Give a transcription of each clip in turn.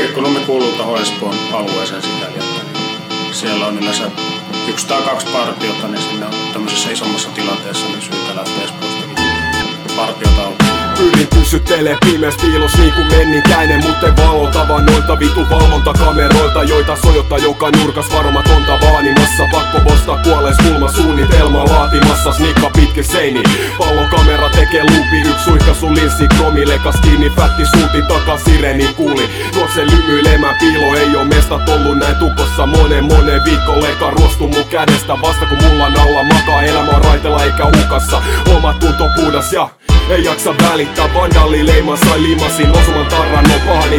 Kirkkonummi kuuluu tuohon Espoon alueeseen sikäli, että niin siellä on yleensä yksi tai kaksi partiota, niin sinne on tämmöisessä isommassa tilanteessa niin syytä lähteä Espoostakin partiota auttamaan. Pyrin pysyttelee pimeäs piilos niinku menninkäinen Mutten valota vaan noilta vitu valvontakameroilta Joita sojottaa joka nurkas varmatonta vaanimassa. Pakko bosta kuollees kulma suunnitelma laatimassa Snikka pitkä seini. Pallokamera tekee luupi Yks suihkasu linssi kromi. Lekas kiinni Fätti suuti takaa sireni kuuli. Juokse lymyilemään piilo ei oo mestat ollut näin tukossa. Monen monen viikko leka ruostu mun kädestä. Vasta kun mulla alla makaa elämä on raitella eikä hukassa. Oma tunto puhdas ja ei jaksa välittää. Vandali leima sai limasin Osuman tarran on paha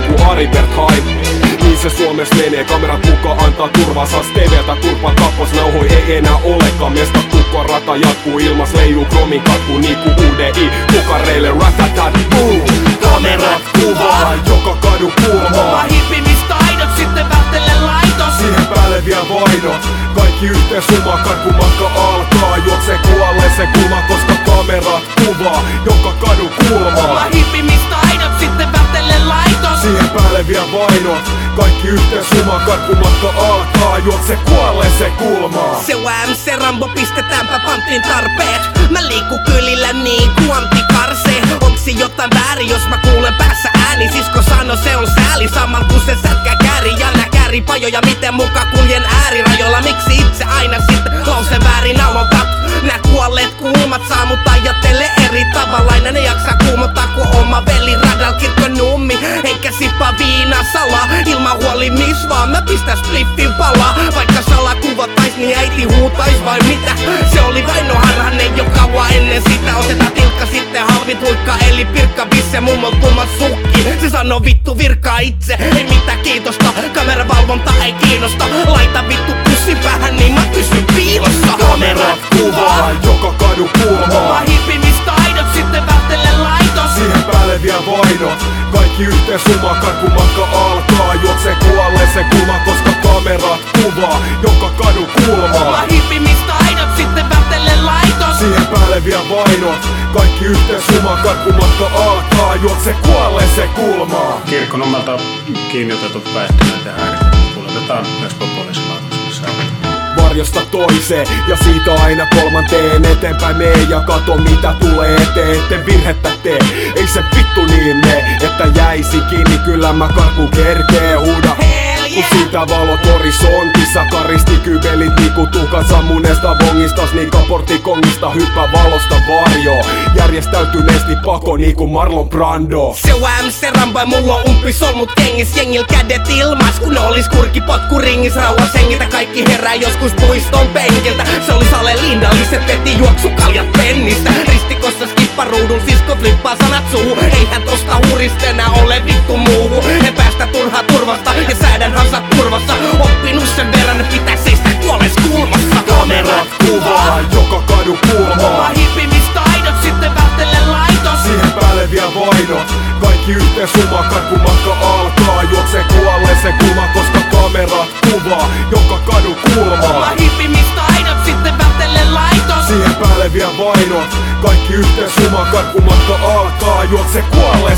Suomessa menee, kamerat mukaan antaa turvaa. Saas TVltä turpa kappos, nauhoi ei enää olekaan. Mesta tukko rata jatkuu. Ilmas leijuu. Kromin katku Niinku UDI, kukareille ratatat boom! Kamerat kuvaa, joka kadu kulmaa Mä hippimistaidot sitten välttele laitos. Siihen päälle vielä vainot. Kaikki yhteen summa, kun matka alkaa. Juokse kuolle se kulma, koska kamerat kuvaa. Joka kadu kulmaa hippimistaidot sitten välttele laitos. Siihen päälle vielä vainot Kaikki yhteen summa, kun matka alkaa Juokse kuolle se kulmaa. Se MC Rambo pistetäänpä panttiin tarpeet. Mä liikku kylillä niin kuin antikarse. Onksi jotain väärin jos mä kuulen päässä ääni? Sisko sano se on sääli saman kun se sätkä kääri Ja nää kääripajoja miten muka kuljen äärirajoilla. Miksi itse aina sitten lause väärin aloitat Nää kuolleet kulmat saa mut ajattele eri tavalla. Aina ne jaksaa kuumottaa kun oma veli radal kirkko Eikä sippa viina salaa. Ilman huoli miss vaan Mä pistän spliffin palaa Vaikka salakuvatais niin äiti huutais vai mitä? Se oli Vaino Harhanen jo kauan ennen sitä Otetaan tilkka. Sitten halvit huikka eli pirkka bisse Mummol tumma sukki. Se sano vittu virkaa itse Ei mitään kiitosta. Kameravalvonta ei kiinnosta. Laita vittu pussi päähän niin mä pysyn piilossa. Kamerat kuvaa, joka kadu Mä vainot Kaikki yhteen summa, kun matka alkaa Juokse kuolle se kulma, koska kamerat kuvaa Joka kadu Mä kulmaa hippimistaidot sitten välttele laitos. Siihen päälle vielä vainot. Kaikki yhteen summa, kun matka alkaa Juokse kuolle se kulmaa Kirkkonummelta kiinni otetut päihtyneet ja häiriöt kuljetetaan Espoon poliisilaitoksessa. Varjosta toiseen. Ja siitä aina kolmanteen eteenpäin mee Ja kato mitä tulee eteen, etten virhettä tee. Ei se vittu niin me, että jäisi kiinni. Kyllä mä karkuun kerkee huuda Hell Kun yeah! siitä valot horisontissa Karisti kybelit niinku tuhkansa munesta bongistas Niin kaportti kongista hyppää valosta varjo. Järjestäytyneesti pako niinku Marlon Brando. Se on MC Rambo ja mulla on umpi solmut kengis Jengil kädet ilmas. Kun olis kurki potku ringis Rauhas hengitä kaikki herää joskus puiston penkiltä. Se oli Sale Lindalliset veti juoksukaljat pennistä. Ristikossa skipparuudun sisko flippaa sanat suuhun. Eihän tosta huurista enää ole vittu muuhu En päästä turhaa turvasta ja säädän hansat turvassa. Oppinut sen verran pitää seistä kuoles kulmassa. Kamerat kuvaa, joka kadu kulmaa. Hippimistaidot sitten välttele laitos. Siihen päälle vielä vainot. Kaikki yhteen summa, kun matka alkaa. Juokse kuolle se kulma, koska kamerat kuvaa Joka kadu kulmaa. Hippimistaidot sitten välttele laitos. Siihen päälle vielä vainot. Kaikki yhteen summa, kun matka alkaa. Juokse kuolle